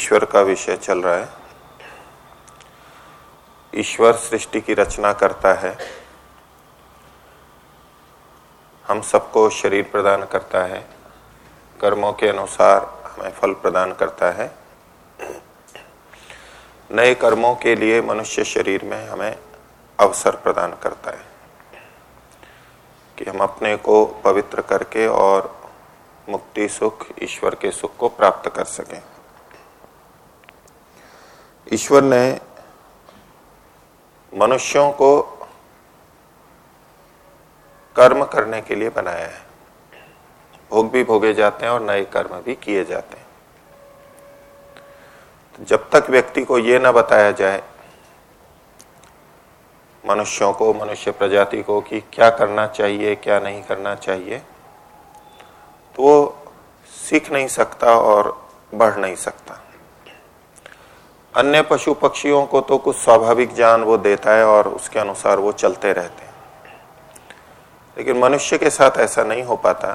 ईश्वर का विषय चल रहा है। ईश्वर सृष्टि की रचना करता है। हम सबको शरीर प्रदान करता है। कर्मों के अनुसार हमें फल प्रदान करता है। नए कर्मों के लिए मनुष्य शरीर में हमें अवसर प्रदान करता है कि हम अपने को पवित्र करके और मुक्ति, सुख, ईश्वर के सुख को प्राप्त कर सकें। ईश्वर ने मनुष्यों को कर्म करने के लिए बनाया है। भोग भी भोगे जाते हैं और नए कर्म भी किए जाते हैं। तो जब तक व्यक्ति को यह ना बताया जाए, मनुष्यों को, मनुष्य प्रजाति को कि क्या करना चाहिए, क्या नहीं करना चाहिए तो वो सीख नहीं सकता और बढ़ नहीं सकता। अन्य पशु पक्षियों को तो कुछ स्वाभाविक ज्ञान वो देता है और उसके अनुसार वो चलते रहते हैं। लेकिन मनुष्य के साथ ऐसा नहीं हो पाता।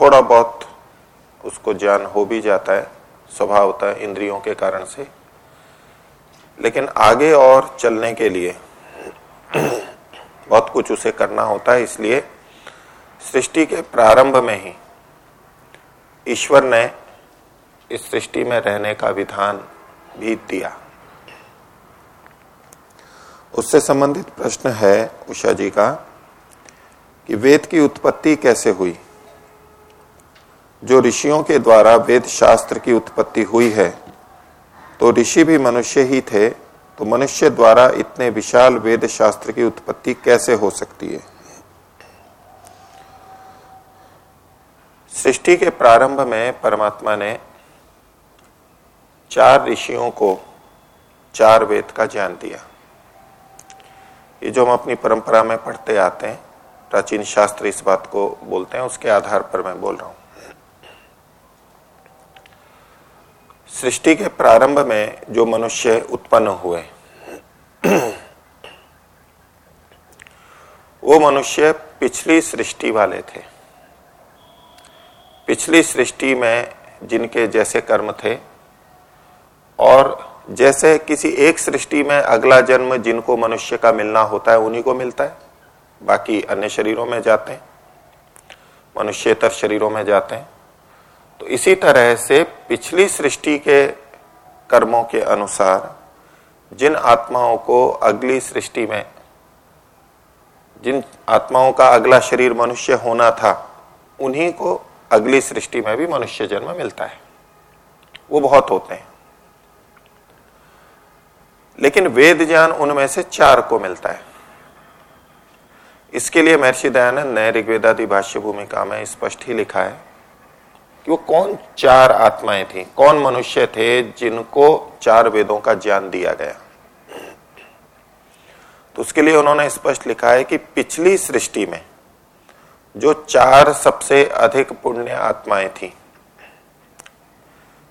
थोड़ा बहुत उसको ज्ञान हो भी जाता है, स्वभाव होता है इंद्रियों के कारण से। लेकिन आगे और चलने के लिए बहुत कुछ उसे करना होता है, इसलिए सृष्टि के प्रारंभ में ही ईश्वर ने इस सृष्टि में रहने का विधान भी दिया। उससे संबंधित प्रश्न है उषा जी का, कि वेद की उत्पत्ति कैसे हुई? जो ऋषियों के द्वारा वेद शास्त्र की उत्पत्ति हुई है तो ऋषि भी मनुष्य ही थे तो मनुष्य द्वारा इतने विशाल वेद शास्त्र की उत्पत्ति कैसे हो सकती है? सृष्टि के प्रारंभ में परमात्मा ने चार ऋषियों को चार वेद का ज्ञान दिया। ये जो हम अपनी परंपरा में पढ़ते आते हैं, प्राचीन शास्त्र इस बात को बोलते हैं, उसके आधार पर मैं बोल रहा हूँ। सृष्टि के प्रारंभ में जो मनुष्य उत्पन्न हुए, वो मनुष्य पिछली सृष्टि वाले थे। पिछली सृष्टि में जिनके जैसे कर्म थे और जैसे किसी एक सृष्टि में अगला जन्म जिनको मनुष्य का मिलना होता है, उन्हीं को मिलता है। बाकी अन्य शरीरों में जाते हैं। मनुष्यतर शरीरों में जाते हैं। तो इसी तरह से पिछली सृष्टि के कर्मों के अनुसार जिन आत्माओं को अगली सृष्टि में, जिन आत्माओं का अगला शरीर मनुष्य होना था, उन्हीं को अगली सृष्टि में भी मनुष्य जन्म मिलता है। वो बहुत होते हैं। लेकिन वेद ज्ञान उनमें से चार को मिलता है। इसके लिए महर्षि दयानंद ने ऋग्वेदादि भाष्य भूमिका में स्पष्ट ही लिखा है कि वो कौन चार आत्माएँ थी, कौन मनुष्य थे जिनको चार वेदों का ज्ञान दिया गया। तो उसके लिए उन्होंने स्पष्ट लिखा है कि पिछली सृष्टि में जो चार सबसे अधिक पुण्य आत्माएँ थी,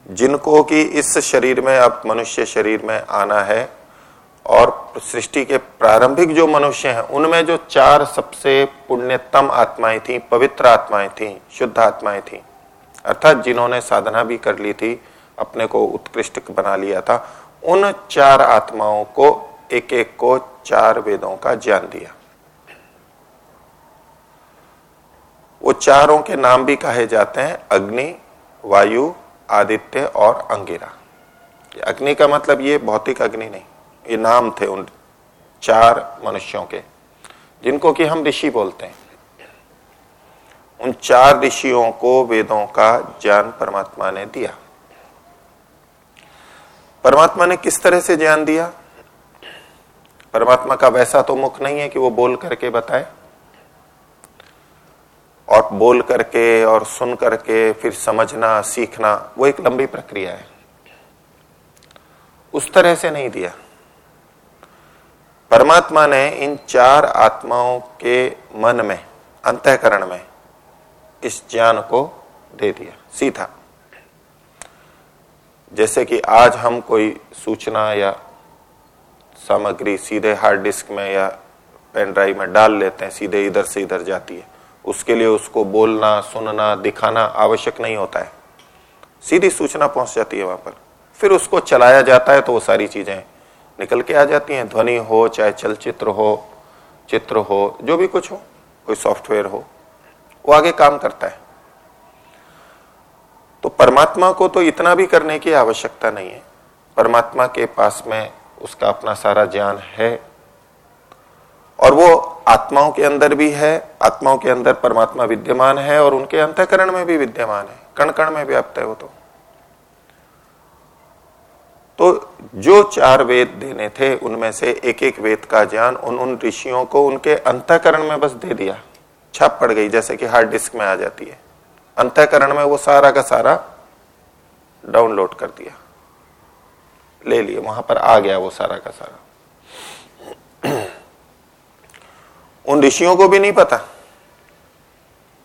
जिनको कि इस शरीर में, अब मनुष्य शरीर में आना है और सृष्टि के प्रारंभिक जो मनुष्य हैं, उनमें जो चार सबसे पुण्यतम आत्माएँ थी, पवित्र आत्माएँ थी, शुद्ध आत्माएँ थी, अर्थात जिन्होंने साधना भी कर ली थी, अपने को उत्कृष्ट बना लिया था, उन चार आत्माओं को एक एक को चार वेदों का ज्ञान दिया। वो चारों के नाम भी कहे जाते हैं, अग्नि, वायु, आदित्य और अंगिरा। अग्नि का मतलब ये भौतिक अग्नि नहीं ये नाम थे उन चार मनुष्यों के, जिनको कि हम ऋषि बोलते हैं। उन चार ऋषियों को वेदों का ज्ञान परमात्मा ने दिया। परमात्मा ने किस तरह से ज्ञान दिया? परमात्मा का वैसा तो मुख नहीं है कि वो बोल करके बताए। और बोल करके और सुन करके फिर समझना, सीखना, वो एक लंबी प्रक्रिया है। उस तरह से नहीं दिया। परमात्मा ने इन चार आत्माओं के मन में, अंतकरण में इस ज्ञान को दे दिया। सीधा। जैसे कि आज हम कोई सूचना या सामग्री सीधे हार्ड डिस्क में या पेन ड्राइव में डाल लेते हैं, सीधे इधर से इधर जाती है। उसके लिए उसको बोलना, सुनना, दिखाना आवश्यक नहीं होता है। सीधी सूचना पहुँच जाती है वहाँ पर। फिर उसको चलाया जाता है तो वो सारी चीज़ें निकल के आ जाती हैं। ध्वनि हो, चाहे चलचित्र हो, चित्र हो, जो भी कुछ हो, कोई सॉफ्टवेयर हो, वो आगे काम करता है। तो परमात्मा को तो इतना भी करने की आवश्यकता नहीं है। परमात्मा के पास में उसका अपना सारा ज्ञान है। और वो आत्माओं के अंदर भी है। आत्माओं के अंदर परमात्मा विद्यमान है और उनके अंतकरण में भी विद्यमान है। कण कण में व्याप्त है वो तो। तो जो चार वेद देने थे, उनमें से एक एक वेद का ज्ञान उन उन ऋषियों को उनके अंतकरण में बस दे दिया। छाप पड़ गई, जैसे कि हार्ड डिस्क में आ जाती है। अंतकरण में वो सारा का सारा डाउनलोड कर दिया। ले लिए, वहाँ पर आ गया वो सारा का सारा। उन ऋषियों को भी नहीं पता।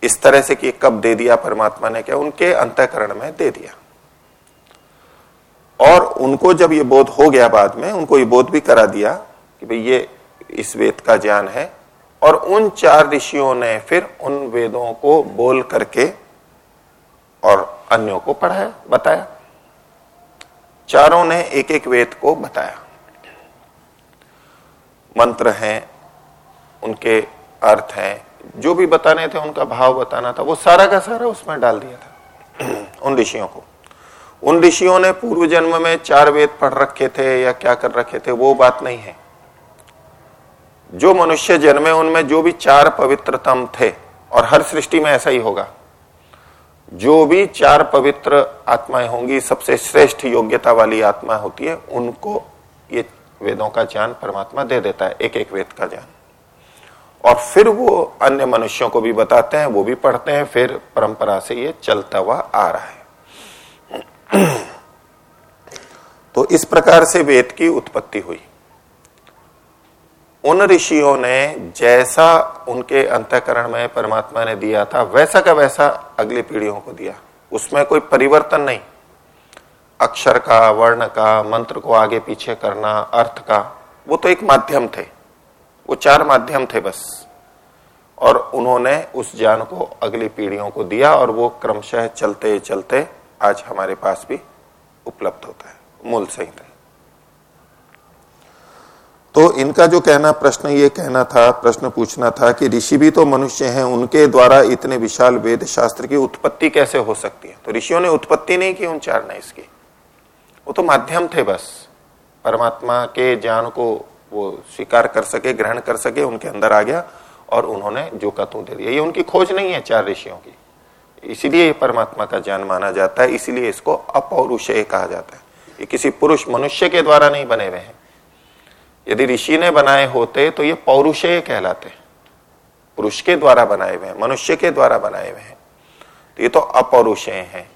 इस तरह से कि कब दे दिया परमात्मा ने, क्या उनके अंतकरण में दे दिया। और उनको जब ये बोध हो गया बाद में, उनको ये बोध भी करा दिया कि भाई ये इस वेद का ज्ञान है। और उन चार ऋषियों ने फिर उन वेदों को बोल करके और अन्यों को पढ़ाया, बताया। चारों ने एक एक वेद को बताया। मंत्र हैं, उनके अर्थ हैं, जो भी बताने थे, उनका भाव बताना था, वो सारा का सारा उसमें डाल दिया था। उन ऋषियों को। उन ऋषियों ने पूर्व जन्म में चार वेद पढ़ रखे थे या क्या कर रखे थे, वो बात नहीं है। जो मनुष्य जन्मे, उनमें जो भी चार पवित्रतम थे, और हर सृष्टि में ऐसा ही होगा। जो भी चार पवित्र आत्माएँ होंगी, सबसे श्रेष्ठ योग्यता वाली आत्मा होती है, उनको ये वेदों का ज्ञान परमात्मा दे देता है एक एक वेद का ज्ञान। और फिर वो अन्य मनुष्यों को भी बताते हैं, वो भी पढ़ते हैं, फिर परंपरा से ये चलता हुआ आ रहा है। तो इस प्रकार से वेद की उत्पत्ति हुई। उन ऋषियों ने जैसा उनके अंतकरण में परमात्मा ने दिया था, वैसा का वैसा अगली पीढ़ियों को दिया। उसमें कोई परिवर्तन नहीं। अक्षर का, वर्ण का, मंत्र को आगे पीछे करना, अर्थ का, वो तो एक माध्यम थे। वो चार माध्यम थे बस। और उन्होंने उस ज्ञान को अगली पीढ़ियों को दिया और वो क्रमशः चलते चलते आज हमारे पास भी उपलब्ध होता है, मूल सहित। तो इनका जो कहना, प्रश्न ये कहना था, प्रश्न पूछना था कि ऋषि भी तो मनुष्य हैं, उनके द्वारा इतने विशाल वेद शास्त्र की उत्पत्ति कैसे हो सकती है? तो ऋषियों ने उत्पत्ति नहीं की, उन चार ने इसकी। वो तो माध्यम थे बस। परमात्मा के ज्ञान को वो स्वीकार कर सके, ग्रहण कर सके, उनके अंदर आ गया और उन्होंने जो कतु दे दिया। ये उनकी खोज नहीं है चार ऋषियों की। इसीलिए परमात्मा का ज्ञान माना जाता है, इसीलिए इसको अपौरुषेय कहा जाता है। ये किसी पुरुष मनुष्य के द्वारा नहीं बने हुए हैं। यदि ऋषि ने बनाए होते तो ये पौरुषेय कहलाते पुरुष के द्वारा बनाए हुए हैं, मनुष्य के द्वारा बनाए हुए हैं। तो ये तो अपौरुषेय है।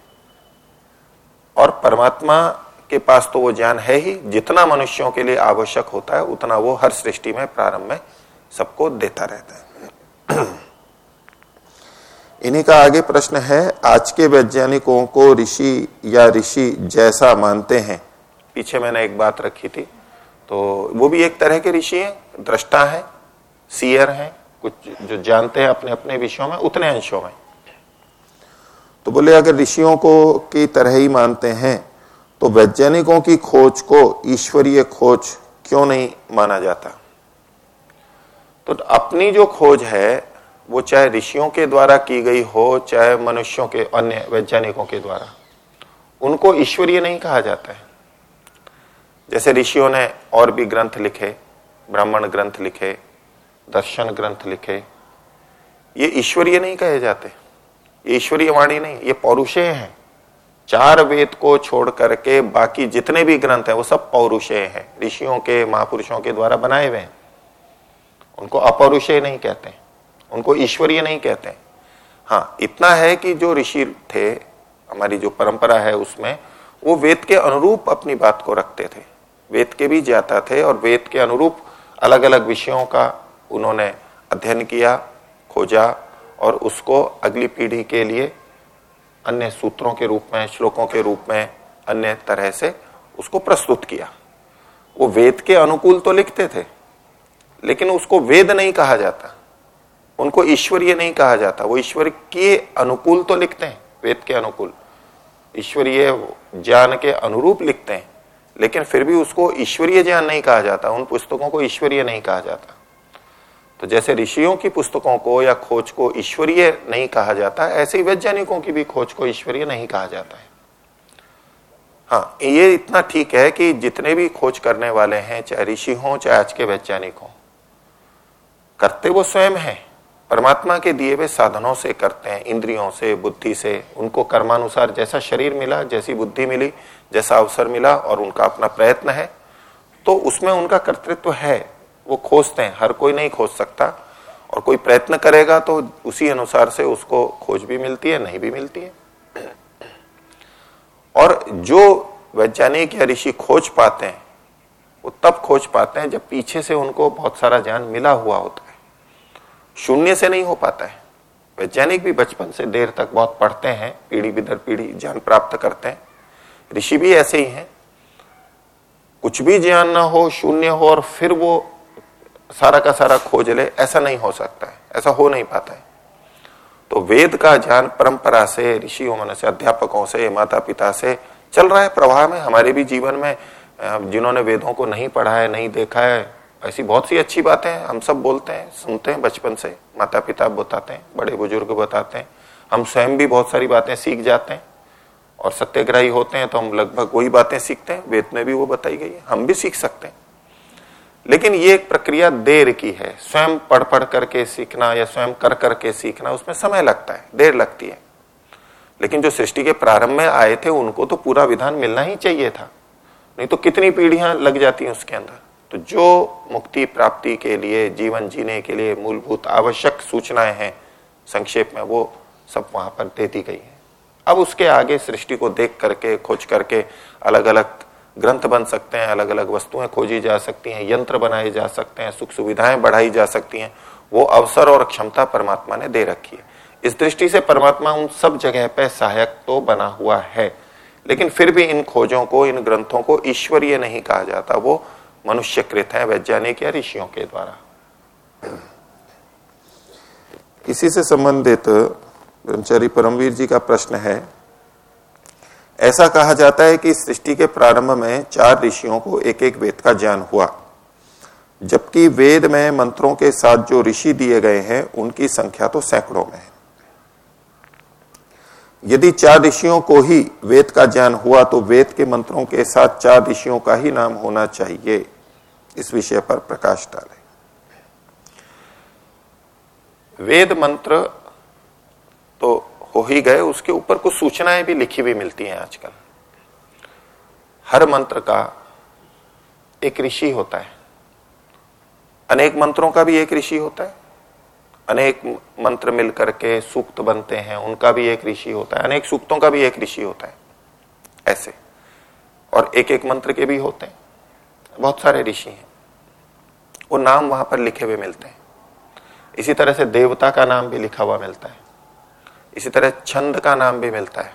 और परमात्मा के पास तो वो ज्ञान है ही, जितना मनुष्यों के लिए आवश्यक होता है, उतना वो हर सृष्टि में, प्रारंभ में सबको देता रहता है। इन्हीं का आगे प्रश्न है, आज के वैज्ञानिकों को ऋषि या ऋषि जैसा मानते हैं? पीछे मैंने एक बात रखी थी तो वो भी एक तरह के ऋषि हैं, दृष्टा है, सीयर हैं, कुछ जो जानते हैं अपने अपने विषयों में, उतने अंशों में। तो बोले, अगर ऋषियों को की तरह ही मानते हैं तो वैज्ञानिकों की खोज को ईश्वरीय खोज क्यों नहीं माना जाता? तो अपनी जो खोज है वो चाहे ऋषियों के द्वारा की गई हो, चाहे मनुष्यों के, अन्य वैज्ञानिकों के द्वारा। उनको ईश्वरीय नहीं कहा जाता है। जैसे ऋषियों ने और भी ग्रंथ लिखे, ब्राह्मण ग्रंथ लिखे, दर्शन ग्रंथ लिखे, ये ईश्वरीय नहीं कहे जाते। ये ईश्वरीय वाणी नहीं, ये पौरुषेय हैं। चार वेद को छोड़ करके बाकी जितने भी ग्रंथ हैं, वो सब पौरुषेय हैं। ऋषियों के, महापुरुषों के द्वारा बनाए हुए हैं। उनको अपौरुषेय नहीं कहते उनको ईश्वरीय नहीं कहते। हाँ इतना है कि जो ऋषि थे, हमारी जो परंपरा है उसमें, वो वेद के अनुरूप अपनी बात को रखते थे। वेद के भी ज्ञाता थे और वेद के अनुरूप अलग अलग विषयों का उन्होंने अध्ययन किया, खोजा और उसको अगली पीढ़ी के लिए अन्य सूत्रों के रूप में, श्लोकों के रूप में, अन्य तरह से उसको प्रस्तुत किया। वो वेद के अनुकूल तो लिखते थे, लेकिन उसको वेद नहीं कहा जाता। उनको ईश्वरीय नहीं कहा जाता। वो ईश्वर के अनुकूल तो लिखते हैं, वेद के अनुकूल। ईश्वरीय ज्ञान के अनुरूप लिखते हैं, लेकिन फिर भी उसको ईश्वरीय ज्ञान नहीं कहा जाता, उन पुस्तकों को ईश्वरीय नहीं कहा जाता। तो जैसे ऋषियों की पुस्तकों को या खोज को ईश्वरीय नहीं कहा जाता, ऐसे ही वैज्ञानिकों की भी खोज को ईश्वरीय नहीं कहा जाता है। हाँ ये इतना ठीक है कि जितने भी खोज करने वाले हैं, चाहे ऋषि हों, चाहे आज के वैज्ञानिक हों करते वो स्वयं है। परमात्मा के दिए हुए साधनों से करते हैं, इंद्रियों से, बुद्धि से। उनको कर्मानुसार जैसा शरीर मिला, जैसी बुद्धि मिली, जैसा अवसर मिला और उनका अपना प्रयत्न है तो उसमें उनका कर्तृत्व है। वो खोजते हैं, हर कोई नहीं खोज सकता। और कोई प्रयत्न करेगा तो उसी अनुसार से उसको खोज भी मिलती है, नहीं भी मिलती है। और जो वैज्ञानिक या ऋषि खोज पाते हैं, वो तब खोज पाते हैं जब पीछे से उनको बहुत सारा ज्ञान मिला हुआ होता है। शून्य से नहीं हो पाता है। वैज्ञानिक भी बचपन से देर तक बहुत पढ़ते हैं, पीढ़ी दर पीढ़ी ज्ञान प्राप्त करते हैं। ऋषि भी ऐसे ही हैं। कुछ भी ज्ञान ना हो, शून्य हो और फिर वो सारा का सारा खोज ले, ऐसा नहीं हो सकता है, ऐसा हो नहीं पाता है। तो वेद का ज्ञान परंपरा से, ऋषियों मन से अध्यापकों से माता पिता से चल रहा है, प्रवाह में, हमारे भी जीवन में जिन्होंने वेदों को नहीं पढ़ा है, नहीं देखा है ऐसी बहुत सी अच्छी बातें हम सब बोलते हैं, सुनते हैं बचपन से माता पिता बताते हैं, बड़े बुज़ुर्ग बताते हैं। हम स्वयं भी बहुत सारी बातें सीख जाते हैं और सत्याग्रही होते हैं तो हम लगभग वही बातें सीखते हैं। वेद में भी वो बताई गई है। हम भी सीख सकते हैं। लेकिन ये एक प्रक्रिया देर की है। स्वयं पढ़ पढ़ करके सीखना या स्वयं कर करके सीखना, उसमें समय लगता है, देर लगती है। लेकिन जो सृष्टि के प्रारंभ में आए थे, उनको तो पूरा विधान मिलना ही चाहिए था। नहीं तो कितनी पीढ़ियाँ लग जाती हैं उसके अंदर? तो जो मुक्ति प्राप्ति के लिए, जीवन जीने के लिए मूलभूत आवश्यक सूचनाएँ हैं, संक्षेप में वो सब वहाँ पर दे दी गई है। अब उसके आगे सृष्टि को देख करके, खोज करके अलग अलग ग्रंथ बन सकते हैं अलग अलग वस्तुएँ खोजी जा सकती हैं, यंत्र बनाए जा सकते हैं, सुख सुविधाएँ बढ़ाई जा सकती हैं, वो अवसर और क्षमता परमात्मा ने दे रखी है। इस दृष्टि से परमात्मा उन सब जगह पे सहायक तो बना हुआ है, लेकिन फिर भी इन खोजों को, इन ग्रंथों को ईश्वरीय नहीं कहा जाता, वो मनुष्यकृत है वैज्ञानिक या ऋषियों के द्वारा। इसी से संबंधित ब्रह्मचारी परमवीर जी का प्रश्न है, ऐसा कहा जाता है कि सृष्टि के प्रारंभ में चार ऋषियों को एक एक वेद का ज्ञान हुआ, जबकि वेद में मंत्रों के साथ जो ऋषि दिए गए हैं, उनकी संख्या तो सैकड़ों में है। यदि चार ऋषियों को ही वेद का ज्ञान हुआ तो वेद के मंत्रों के साथ चार ऋषियों का ही नाम होना चाहिए। इस विषय पर प्रकाश डाले। वेद मंत्र तो हो ही गए, उसके ऊपर कुछ सूचनाएँ भी लिखी हुई मिलती हैं आजकल। हर मंत्र का एक ऋषि होता है। अनेक मंत्रों का भी एक ऋषि होता है। अनेक मंत्र मिलकर के सूक्त बनते हैं, उनका भी एक ऋषि होता है, अनेक सूक्तों का भी एक ऋषि होता है, ऐसे। और एक एक मंत्र के भी होते हैं। बहुत सारे ऋषि हैं। वो नाम वहाँ पर लिखे हुए मिलते हैं। इसी तरह से देवता का नाम भी लिखा हुआ मिलता है। इसी तरह छंद का नाम भी मिलता है।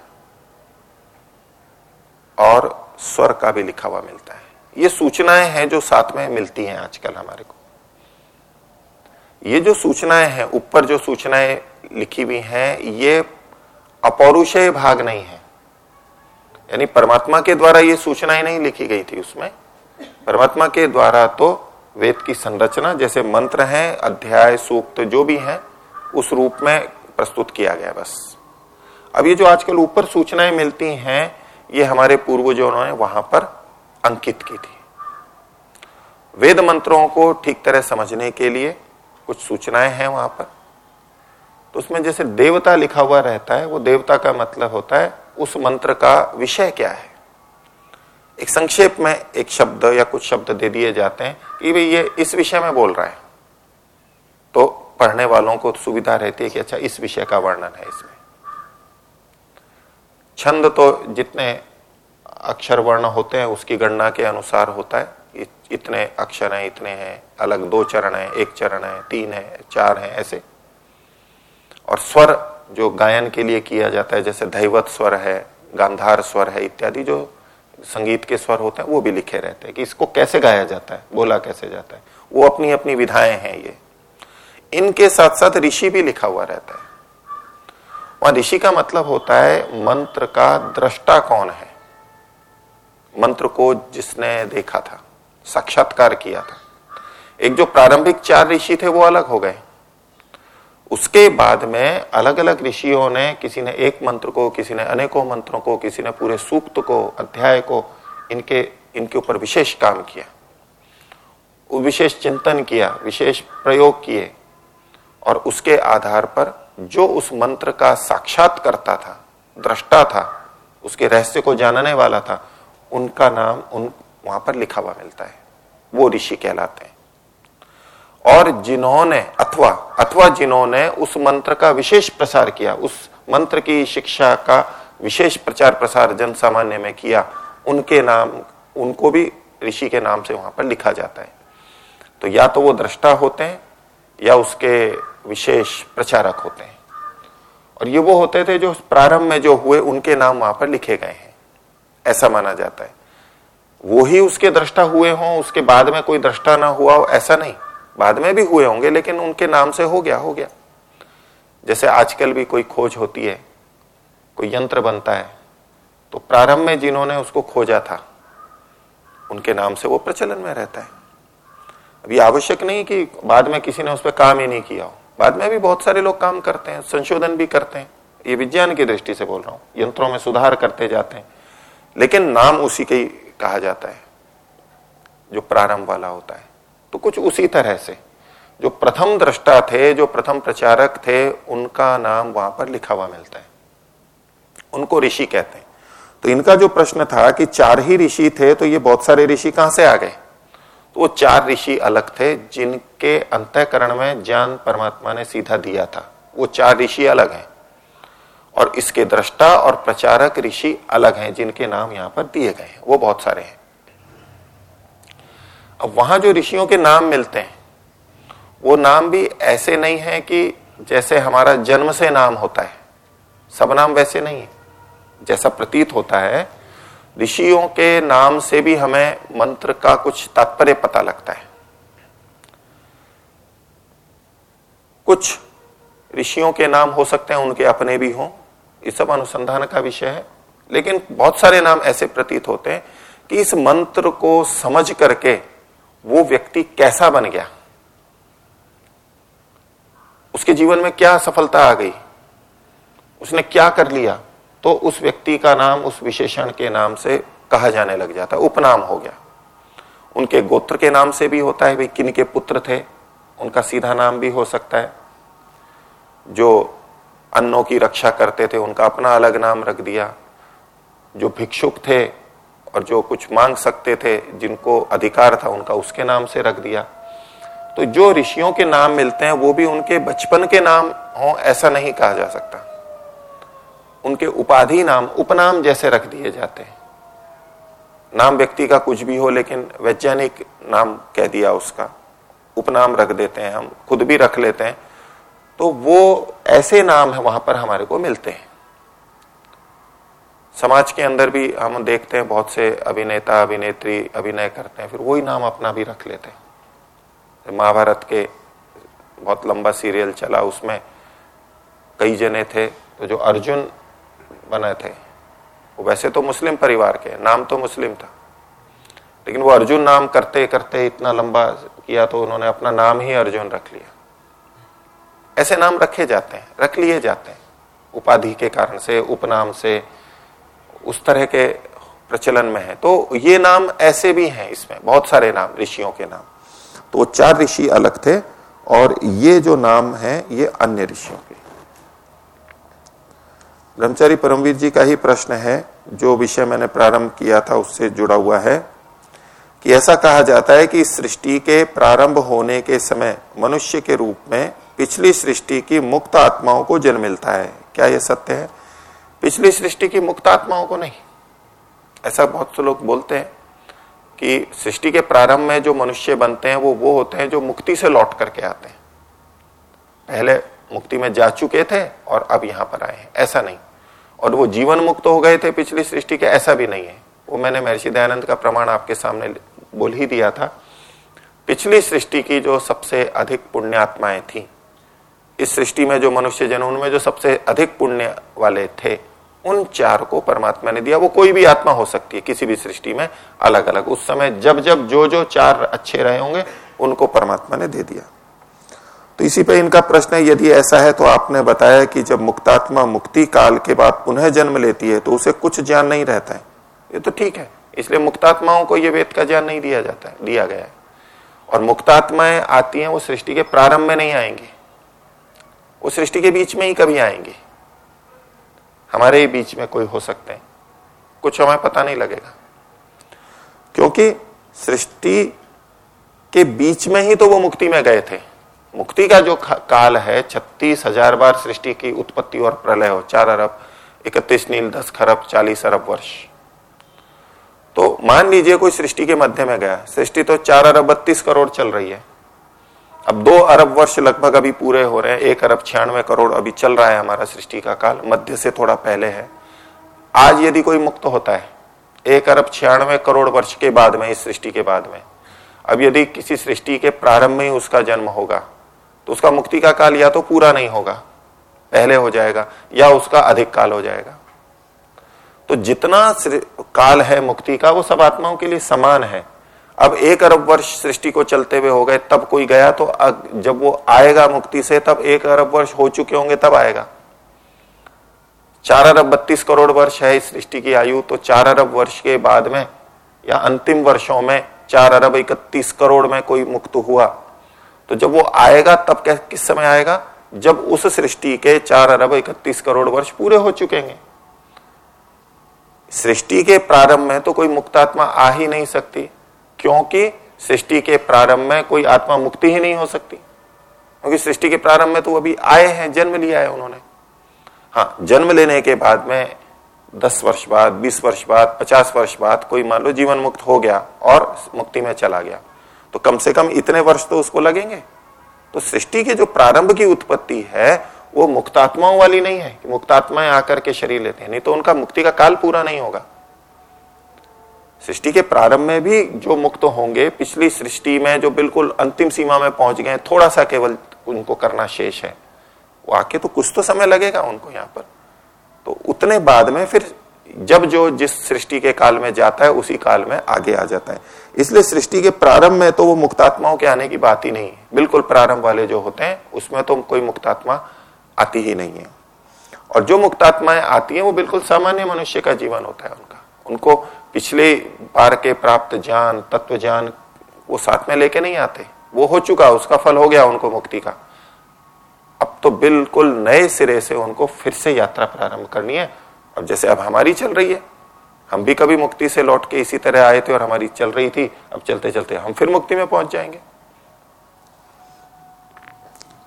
और स्वर का भी लिखा हुआ मिलता है। ये सूचनाएँ हैं जो साथ में मिलती हैं आजकल हमारे को। ये जो सूचनाएँ हैं, ऊपर जो सूचनाएँ लिखी हुई हैं, ये अपौरुषेय भाग नहीं है। यानी परमात्मा के द्वारा ये सूचनाएँ नहीं लिखी गई थी उसमें। परमात्मा के द्वारा तो वेद की संरचना, जैसे मंत्र हैं, अध्याय, सूक्त, जो भी हैं, उस रूप में प्रस्तुत किया गया बस। अब ये जो आजकल ऊपर सूचनाएँ मिलती हैं, ये हमारे पूर्वजों ने वहाँ पर अंकित की थी। वेद मंत्रों को ठीक तरह समझने के लिए कुछ सूचनाएँ हैं वहाँ पर। तो उसमें जैसे देवता लिखा हुआ रहता है, वो देवता का मतलब होता है, उस मंत्र का विषय क्या है? एक संक्षेप में एक शब्द या कुछ शब्द दे दिए जाते हैं कि भाई ये इस विषय में बोल रहा है। तो पढ़ने वालों को सुविधा रहती है कि अच्छा इस विषय का वर्णन है इसमें। छंद तो जितने अक्षर वर्ण होते हैं, उसकी गणना के अनुसार होता है। इतने अक्षर हैं, इतने हैं, अलग दो चरण हैं, एक चरण है, तीन है, चार हैं, ऐसे। और स्वर जो गायन के लिए किया जाता है, जैसे धैवत स्वर है, गांधार स्वर है, इत्यादि जो संगीत के स्वर होते हैं, वो भी लिखे रहते हैं कि इसको कैसे गाया जाता है, बोला कैसे जाता है। वो अपनी अपनी विधाएँ हैं ये। इनके साथ साथ ऋषि भी लिखा हुआ रहता है। वहाँ ऋषि का मतलब होता है, मंत्र का दृष्टा कौन है? मंत्र को जिसने देखा था। साक्षात्कार किया था। एक जो प्रारंभिक चार ऋषि थे, वो अलग हो गए। उसके बाद में अलग अलग ऋषियों ने, किसी ने एक मंत्र को, किसी ने अनेकों मंत्रों को, किसी ने पूरे सूक्त को, अध्याय को, इनके इनके ऊपर विशेष काम किया। विशेष चिंतन किया, विशेष प्रयोग किए। और उसके आधार पर जो उस मंत्र का साक्षात करता था, दृष्टा था, उसके रहस्य को जानने वाला था, उनका नाम, उन वहाँ पर लिखा हुआ मिलता है। वो ऋषि कहलाते हैं। और जिन्होंने, अथवा अथवा जिन्होंने उस मंत्र का विशेष प्रसार किया, उस मंत्र की शिक्षा का विशेष प्रचार प्रसार जन सामान्य में किया, उनके नाम, उनको भी ऋषि के नाम से वहाँ पर लिखा जाता है। तो या तो वो दृष्टा होते हैं, या उसके विशेष प्रचारक होते हैं। और ये वो होते थे जो प्रारंभ में जो हुए, उनके नाम वहाँ पर लिखे गए हैं। ऐसा माना जाता है। वो ही उसके दृष्टा हुए हों, उसके बाद में कोई दृष्टा ना हुआ हो, ऐसा नहीं। बाद में भी हुए होंगे, लेकिन उनके नाम से हो गया हो गया। जैसे आजकल भी कोई खोज होती है, कोई यंत्र बनता है तो प्रारंभ में जिन्होंने उसको खोजा था, उनके नाम से वो प्रचलन में रहता है। अभी आवश्यक नहीं कि बाद में किसी ने उस पर काम ही नहीं किया हो। बाद में भी बहुत सारे लोग काम करते हैं, संशोधन भी करते हैं। ये विज्ञान की दृष्टि से बोल रहा हूँ, यंत्रों में सुधार करते जाते हैं। लेकिन नाम उसी के कहा जाता है, जो प्रारंभ वाला होता है। तो कुछ उसी तरह से, जो प्रथम दृष्टा थे, जो प्रथम प्रचारक थे, उनका नाम वहाँ पर लिखा हुआ मिलता है। उनको ऋषि कहते हैं। तो इनका जो प्रश्न था कि चार ही ऋषि थे तो ये बहुत सारे ऋषि कहाँ से आ गए? तो वो चार ऋषि अलग थे, जिनके अंतकरण में ज्ञान परमात्मा ने सीधा दिया था। वो चार ऋषि अलग हैं। और इसके दृष्टा और प्रचारक ऋषि अलग हैं, जिनके नाम यहाँ पर दिए गए हैं। वो बहुत सारे हैं। अब वहाँ जो ऋषियों के नाम मिलते हैं, वो नाम भी ऐसे नहीं है कि जैसे हमारा जन्म से नाम होता है। सब नाम वैसे नहीं है। जैसा प्रतीत होता है, ऋषियों के नाम से भी हमें मंत्र का कुछ तात्पर्य पता लगता है। कुछ ऋषियों के नाम हो सकते हैं, उनके अपने भी हों ये सब अनुसंधान का विषय है। लेकिन बहुत सारे नाम ऐसे प्रतीत होते हैं कि इस मंत्र को समझ करके वो व्यक्ति कैसा बन गया। उसके जीवन में क्या सफलता आ गई? उसने क्या कर लिया? तो उस व्यक्ति का नाम, उस विशेषण के नाम से कहा जाने लग जाता है। उपनाम हो गया। उनके गोत्र के नाम से भी होता है भाई किन के पुत्र थे, उनका सीधा नाम भी हो सकता है। जो अन्नों की रक्षा करते थे, उनका अपना अलग नाम रख दिया। जो भिक्षुक थे और जो कुछ मांग सकते थे, जिनको अधिकार था, उनका उसके नाम से रख दिया। तो जो ऋषियों के नाम मिलते हैं, वो भी उनके बचपन के नाम हो, ऐसा नहीं कहा जा सकता। उनके उपाधि नाम, उपनाम जैसे रख दिए जाते हैं। नाम व्यक्ति का कुछ भी हो, लेकिन वैज्ञानिक नाम कह दिया उसका। उपनाम रख देते हैं हम, खुद भी रख लेते हैं। तो वो ऐसे नाम है, वहाँ पर हमारे को मिलते हैं। समाज के अंदर भी हम देखते हैं, बहुत से अभिनेता, अभिनेत्री, अभिनय करते हैं, फिर वही नाम अपना भी रख लेते हैं। महाभारत के बहुत लंबा सीरियल चला, उसमें कई जने थे तो जो अर्जुन बने थे, वो वैसे तो मुस्लिम परिवार के नाम तो मुस्लिम था। लेकिन वो अर्जुन नाम करते करते इतना लंबा किया तो उन्होंने अपना नाम ही अर्जुन रख लिया। ऐसे नाम रखे जाते हैं, रख लिए जाते हैं। उपाधि के कारण से, उपनाम से, उस तरह के प्रचलन में है। तो ये नाम ऐसे भी हैं इसमें, बहुत सारे नाम, ऋषियों के नाम। तो चार ऋषि अलग थे और ये जो नाम है, ये अन्य ऋषियों के। ब्रह्मचारी परमवीर जी का ही प्रश्न है, जो विषय मैंने प्रारंभ किया था उससे जुड़ा हुआ है, कि ऐसा कहा जाता है कि सृष्टि के प्रारंभ होने के समय मनुष्य के रूप में पिछली सृष्टि की मुक्त आत्माओं को जन्म मिलता है। क्या यह सत्य है? पिछली सृष्टि की मुक्त आत्माओं को नहीं। ऐसा बहुत से लोग बोलते हैं कि सृष्टि के प्रारंभ में जो मनुष्य बनते हैं, वो वो होते हैं जो मुक्ति से लौट करके आते हैं। पहले मुक्ति में जा चुके थे और अब यहाँ पर आए हैं। ऐसा नहीं। और वो जीवन मुक्त हो गए थे पिछली सृष्टि के, ऐसा भी नहीं है। वो मैंने महर्षि दयानंद का प्रमाण आपके सामने बोल ही दिया था। पिछली सृष्टि की जो सबसे अधिक पुण्यात्माएँ थी इस सृष्टि में जो मनुष्य जन, उनमें जो सबसे अधिक पुण्य वाले थे, उन चार को परमात्मा ने दिया। वो कोई भी आत्मा हो सकती है किसी भी सृष्टि में अलग अलग उस समय जब जब जो जो चार अच्छे रहे होंगे, उनको परमात्मा ने दे दिया। तो इसी पे इनका प्रश्न है, यदि ऐसा है तो आपने बताया कि जब मुक्तात्मा मुक्ति काल के बाद पुनः जन्म लेती है तो उसे कुछ ज्ञान नहीं रहता है। ये तो ठीक है। इसलिए मुक्तात्माओं को यह वेद का ज्ञान नहीं दिया जाता है, दिया गया है। और मुक्तात्माएँ आती हैं, वो सृष्टि के प्रारंभ में नहीं आएँगी। वो सृष्टि के बीच में ही कभी आएँगी। हमारे ही बीच में कोई हो सकते हैं। कुछ हमें पता नहीं लगेगा। क्योंकि सृष्टि के बीच में ही तो वो मुक्ति में गए थे। मुक्ति का जो काल है, छत्तीस हज़ार बार सृष्टि की उत्पत्ति और प्रलय हो, चार अरब, इकतीस नील, दस खरब, चालीस अरब वर्ष। तो मान लीजिए कोई सृष्टि के मध्य में गया। सृष्टि तो चार अरब बत्तीस करोड़ चल रही है। अब दो अरब वर्ष लगभग अभी पूरे हो रहे हैं, एक अरब छियानवे करोड़ अभी चल रहा है हमारा सृष्टि का काल, मध्य से थोड़ा पहले है। आज यदि कोई मुक्त होता है, एक अरब छियानवे करोड़ वर्ष के बाद में, इस सृष्टि के बाद में, अब यदि किसी सृष्टि के प्रारंभ में ही उसका जन्म होगा तो उसका मुक्ति का काल या तो पूरा नहीं होगा, पहले हो जाएगा, या उसका अधिक काल हो जाएगा। तो जितना काल है मुक्ति का, वो सब आत्माओं के लिए समान है। अब एक अरब वर्ष सृष्टि को चलते हुए हो गए, तब कोई गया तो जब वो आएगा मुक्ति से, तब एक अरब वर्ष हो चुके होंगे, तब आएगा। चार अरब बत्तीस करोड़ वर्ष है इस सृष्टि की आयु तो चार अरब वर्ष के बाद में, या अंतिम वर्षों में, चार अरब इकतीस करोड़ में कोई मुक्त हुआ। तो जब वो आएगा, तब क्या किस समय आएगा? जब उस सृष्टि के चार अरब इकतीस करोड़ वर्ष पूरे हो चुकेंगे सृष्टि के प्रारंभ में तो कोई मुक्तात्मा आ ही नहीं सकती। क्योंकि सृष्टि के प्रारंभ में कोई आत्मा मुक्ति ही नहीं हो सकती। क्योंकि सृष्टि के प्रारंभ में तो अभी आए हैं, जन्म लिया है उन्होंने। हाँ जन्म लेने के बाद में दस वर्ष बाद, बीस वर्ष बाद, पचास वर्ष बाद कोई मान लो जीवन मुक्त हो गया और मुक्ति में चला गया। तो कम से कम इतने वर्ष तो उसको लगेंगे। तो सृष्टि के जो प्रारंभ की उत्पत्ति है, वो मुक्तात्माओं वाली नहीं है मुक्तात्माएँ आकर के शरीर लेते हैं। नहीं तो उनका मुक्ति का काल पूरा नहीं होगा। सृष्टि के प्रारंभ में भी जो मुक्त होंगे, पिछली सृष्टि में जो बिल्कुल अंतिम सीमा में पहुँच गए थोड़ा सा केवल उनको करना शेष है। वो आके तो कुछ तो समय लगेगा उनको यहाँ पर। तो उतने बाद में फिर जब जो जिस सृष्टि के काल में जाता है, उसी काल में आगे आ जाता है। इसलिए सृष्टि के प्रारंभ में तो वो मुक्तात्माओं के आने की बात ही नहीं। बिल्कुल प्रारंभ वाले जो होते हैं, उसमें तो कोई मुक्तात्मा आती ही नहीं है। और जो मुक्तात्माएँ आती हैं, वो बिल्कुल सामान्य मनुष्य का जीवन होता है उनका। उनको पिछले बार के प्राप्त ज्ञान तत्व ज्ञान वो साथ में लेके नहीं आते। वो हो चुका, उसका फल हो गया उनको मुक्ति का। अब तो बिल्कुल नए सिरे से उनको फिर से यात्रा प्रारंभ करनी है। अब जैसे अब हमारी चल रही है। हम भी कभी मुक्ति से लौट के इसी तरह आए थे और हमारी चल रही थी। अब चलते चलते हम फिर मुक्ति में पहुँच जाएँगे।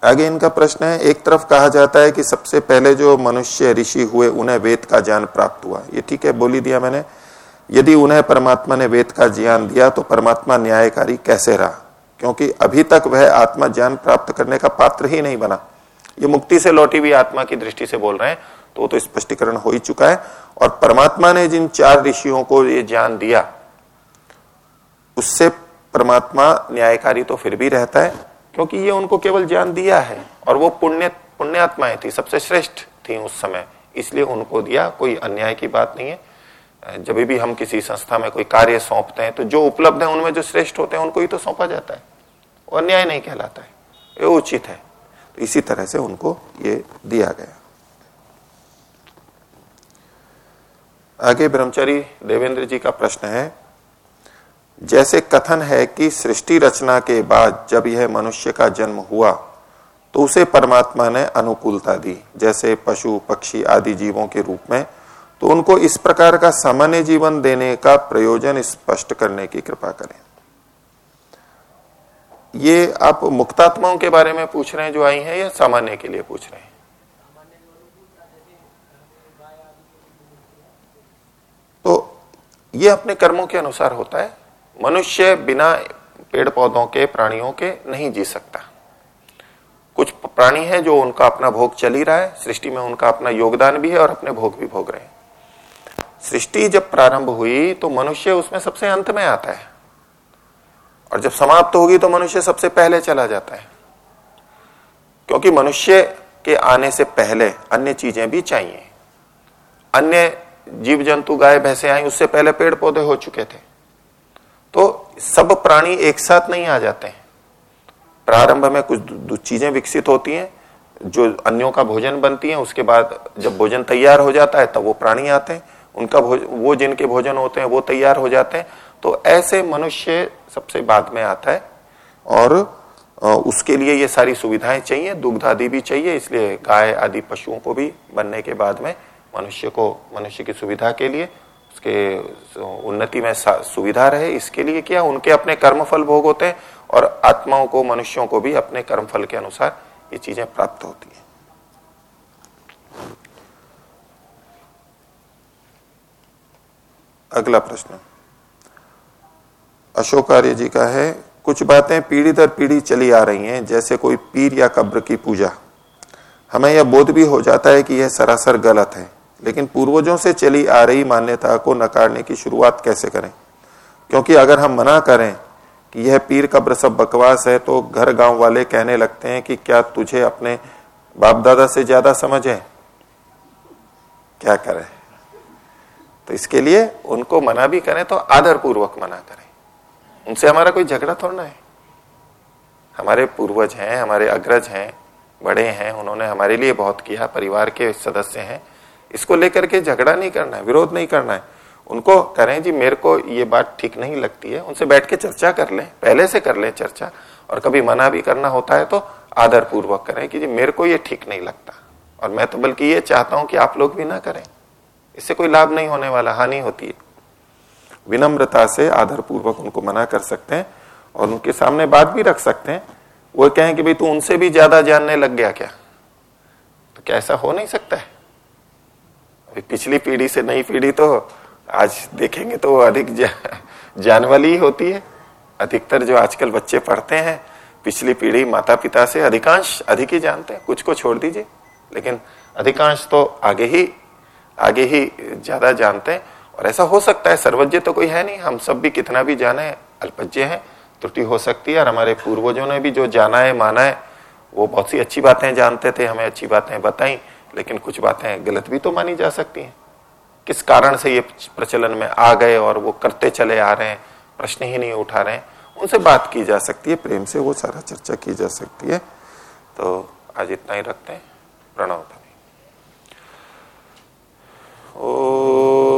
आगे इनका प्रश्न है, एक तरफ़ कहा जाता है कि सबसे पहले जो मनुष्य ऋषि हुए, उन्हें वेद का ज्ञान प्राप्त हुआ। ये ठीक है, बोली दिया मैंने। यदि उन्हें परमात्मा ने वेद का ज्ञान दिया तो परमात्मा न्यायकारी कैसे रहा? क्योंकि अभी तक वह आत्मा ज्ञान प्राप्त करने का पात्र ही नहीं बना। ये मुक्ति से लौटी हुई आत्मा की दृष्टि से बोल रहे हैं तो तो स्पष्टीकरण हो ही चुका है। और परमात्मा ने जिन चार ऋषियों को ये ज्ञान दिया, उससे परमात्मा न्यायकारी तो फिर भी रहता है, क्योंकि ये उनको केवल ज्ञान दिया है, और वो पुण्य, पुण्यात्माएँ थी, सबसे श्रेष्ठ थी उस समय। इसलिए उनको दिया, कोई अन्याय की बात नहीं है। जब भी हम किसी संस्था में कोई कार्य सौंपते हैं तो जो उपलब्ध है, उनमें जो श्रेष्ठ होते हैं, उनको ही तो सौंपा जाता है। और न्याय नहीं कहलाता है। ये उचित है। तो इसी तरह से उनको ये दिया गया। आगे ब्रह्मचारी देवेंद्र जी का प्रश्न है, जैसे कथन है कि सृष्टि रचना के बाद जब यह मनुष्य का जन्म हुआ तो उसे परमात्मा ने अनुकूलता दी, जैसे पशु, पक्षी आदि जीवों के रूप में तो उनको इस प्रकार का सामान्य जीवन देने का प्रयोजन स्पष्ट करने की कृपा करें। ये आप मुक्तात्माओं के बारे में पूछ रहे हैं जो आई हैं या सामान्य के लिए पूछ रहे हैं? तो ये अपने कर्मों के अनुसार होता है। मनुष्य बिना पेड़ पौधों के, प्राणियों के नहीं जी सकता। कुछ प्राणी है जो उनका अपना भोग चल ही रहा है, सृष्टि में उनका अपना योगदान भी है और अपने भोग भी भोग रहे हैं। सृष्टि जब प्रारंभ हुई तो मनुष्य उसमें सबसे अंत में आता है। और जब समाप्त होगी तो मनुष्य सबसे पहले चला जाता है। क्योंकि मनुष्य के आने से पहले अन्य चीज़ें भी चाहिए। अन्य जीव जंतु गाय, भैंसे आई, उससे पहले पेड़ पौधे हो चुके थे। तो सब प्राणी एक साथ नहीं आ जाते हैं। प्रारंभ में कुछ चीज़ें विकसित होती हैं, जो अन्यों का भोजन बनती है, उसके बाद जब भोजन तैयार हो जाता है, तब वो प्राणी आते हैं। उनका वो जिनके भोजन होते हैं, वो तैयार हो जाते हैं। तो ऐसे मनुष्य सबसे बाद में आता है और उसके लिए ये सारी सुविधाएँ चाहिए दुग्ध आदि भी चाहिए, इसलिए गाय आदि पशुओं को भी बनने के बाद में मनुष्य को, मनुष्य की सुविधा के लिए, उसके उन्नति में सुविधा रहे, इसके लिए क्या, उनके अपने कर्मफल भोग होते हैं और आत्माओं को, मनुष्यों को भी अपने कर्मफल के अनुसार ये चीज़ें प्राप्त होती है। अगला प्रश्न। अशोक आर्य जी का है, कुछ बातें पीढ़ी दर पीढ़ी चली आ रही हैं, जैसे कोई पीर या कब्र की पूजा। हमें यह बोध भी हो जाता है कि यह सरासर गलत है, लेकिन पूर्वजों से चली आ रही मान्यता को नकारने की शुरुआत कैसे करें? क्योंकि अगर हम मना करें कि यह पीर कब्र सब बकवास है तो घर गाँव वाले कहने लगते हैं कि क्या तुझे अपने बाप दादा से ज़्यादा समझ है? क्या करें? तो इसके लिए उनको मना भी करें तो आदर पूर्वक मना करें। उनसे हमारा कोई झगड़ा थोड़ा है। हमारे पूर्वज हैं, हमारे अग्रज हैं, बड़े हैं, उन्होंने हमारे लिए बहुत किया, परिवार के सदस्य हैं। इसको लेकर के झगड़ा नहीं करना है, विरोध नहीं करना है। उनको करें जी, मेरे को ये बात ठीक नहीं लगती है, उनसे बैठ के चर्चा कर लें, पहले से कर लें चर्चा। और कभी मना भी करना होता है तो आदर पूर्वक करें कि जी, मेरे को ये ठीक नहीं लगता। और मैं तो बल्कि ये चाहता हूँ कि आप लोग भी ना करें। इससे कोई लाभ नहीं होने वाला हानि होती है। विनम्रता से आदर पूर्वक उनको मना कर सकते हैं और उनके सामने बात भी रख सकते हैं। वो कहें कि भाई तू उनसे भी ज़्यादा जानने लग गया क्या? तो क्या ऐसा हो नहीं सकता है? अभी पिछली पीढ़ी से नई पीढ़ी तो आज देखेंगे तो अधिक जा, जान वाली ही होती है। अधिकतर जो आजकल बच्चे पढ़ते हैं पिछली पीढ़ी माता पिता से अधिकांश अधिक ही जानते हैं। कुछ को छोड़ दीजिए लेकिन अधिकांश तो आगे ही आगे ही ज़्यादा जानते हैं। और ऐसा हो सकता है, सर्वज्ञ तो कोई है नहीं। हम सब भी कितना भी जाने अल्पज्ञ है, त्रुटि हो सकती है। और हमारे पूर्वजों ने भी जो जाना है, माना है, वो बहुत सी अच्छी बातें जानते थे, हमें अच्छी बातें बताई, लेकिन कुछ बातें गलत भी तो मानी जा सकती हैं। किस कारण से ये प्रचलन में आ गए और वो करते चले आ रहे हैं, प्रश्न ही नहीं उठा रहे हैं। उनसे बात की जा सकती है, प्रेम से वो सारा चर्चा की जा सकती है। तो आज इतना ही रखते हैं। प्रणव Oh.